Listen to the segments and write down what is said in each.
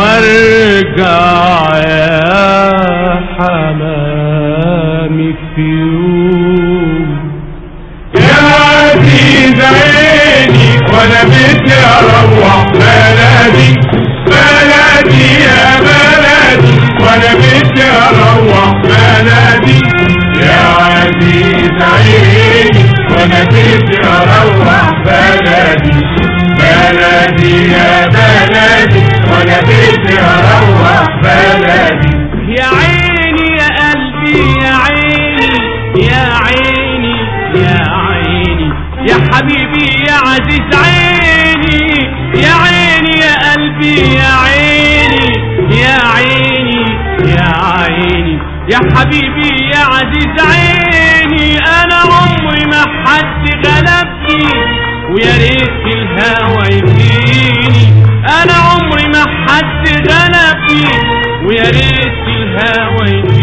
وارجع يا حمامي في وأنا بدي أروح بلدي بلدي يا بلدي. وأنا بدي أروح بلدي. يا عيني يا قلبي يا عيني يا عيني يا عيني. يا حبيبي يا عزيز عيني. يا عيني يا قلبي يا عيني يا عيني يا عيني. يا حبيبي يا عزيز عيني. أنا ويا ريت الهوى يديني أنا عمري ما حد غلبني ويا ريت الهوى يديني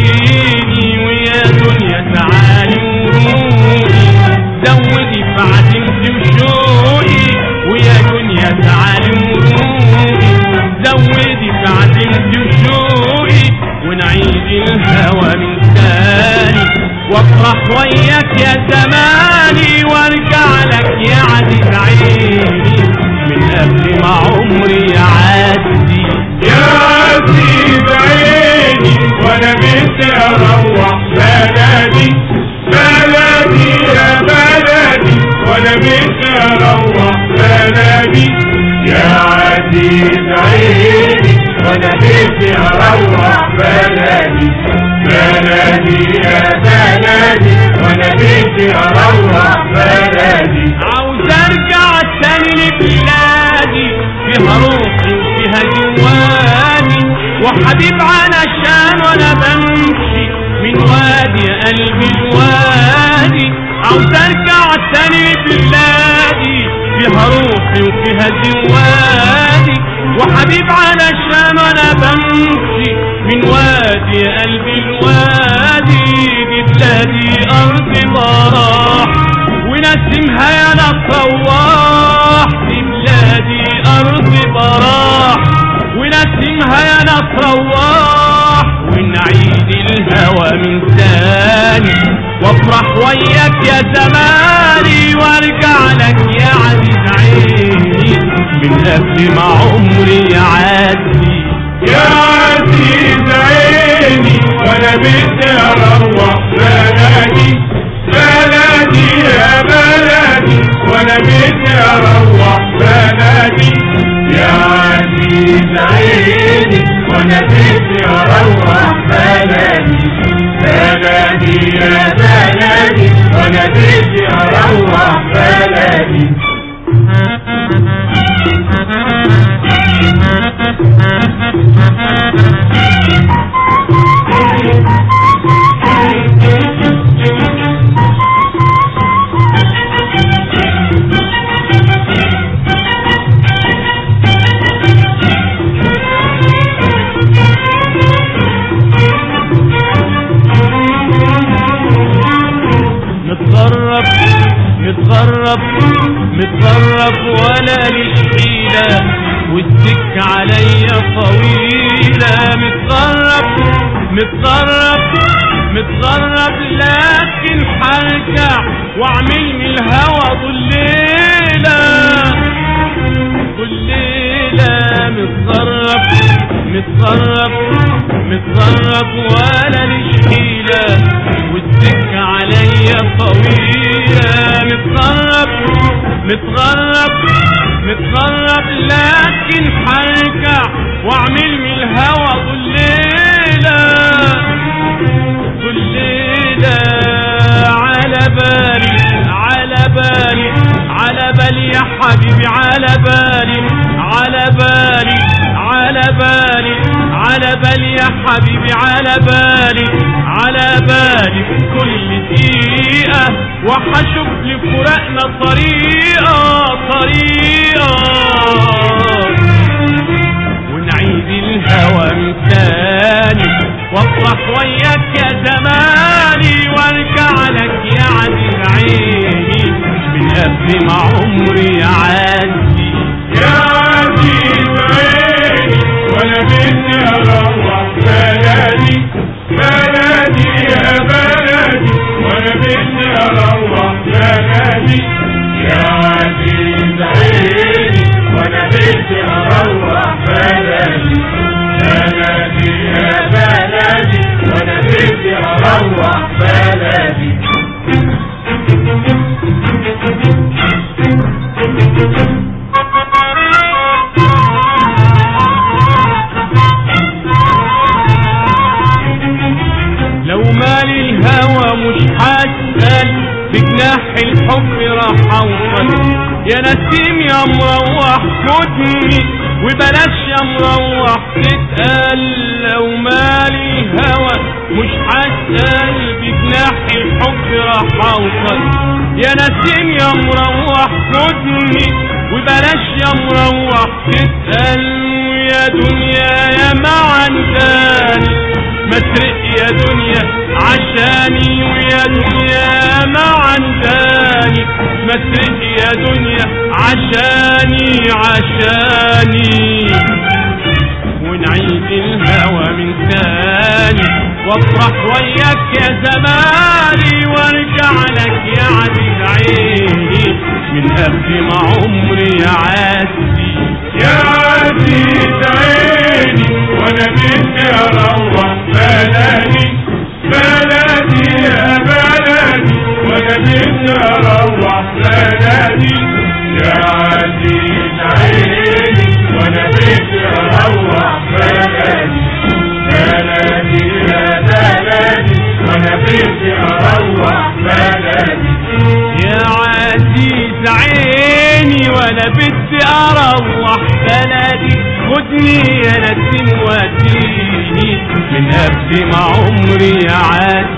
عزيز عيني وأنا بدي أروح بلدي بلدي يا بلدي وأنا بدي أروح بلدي عاوز ارجع تاني لبلادي فيها روحي وفيها جواني وحبيب علشان وأنا بمشي من وادي قلبي الوادي عاوز ارجع تاني لبلادي فيها روحي وفيها جواني وحبيب علشان وأنا بمشي من وادي قلبي الوادي دي بلادي أرض براح ونسمها يا نصواح في بلادي أرض براح. ونسمها يا نصواح ونعيد الهوى من تاني وافرح وياك يا زماني وارجع لك يا عزيز عيني من قبل ما بھی ولا ليش حيلة والسك عليا طويلة. متغرب متغرب متغرب لكن حرجع واعمل من الهوى ضليلة ضليلة متغرب متغرب متغرب ولا ليش حيلة والسك عليا طويلة. متغرب متغرب متغرب لكن حرجع واعمل من الهوى بالي يا حبيبي على بالي على بالي في كل دقيقة. وحشوف لفراقنا طريقة طريقة. ونعيد الهوى من تاني وافرح وياك يا زماني وارجع لك يا عزيز عيني من قبل ما لو مالي الهوى مش هسأل بجناح الحب راح اوصل يا نسيم يا مروح خدني وبلاش يا مروح تتقل لو مالي الهوى مش هسأل بجناح الحب راح اوصل يا نسيم يا مروح خدني وبلاش يا مروح تتقل يا دنيا يا معنداني مسرق يا دنيا عشاني ويا دنيا ما عنداني مسرق يا دنيا عشاني عشاني. ونعيد الهوى من تاني وافرح وياك يا زماني وارجع لك يا عزيز عيني من قبل ما عمري يعدي بدي أروح بلدي يا عزيز عيني وأنا بدي أروح بلدي يا بلدي بدي أروح بلدي يا عزيز عيني وأنا بدي أروح بلدي خدني يا نسيم وديني من قبل ما عمري يعدي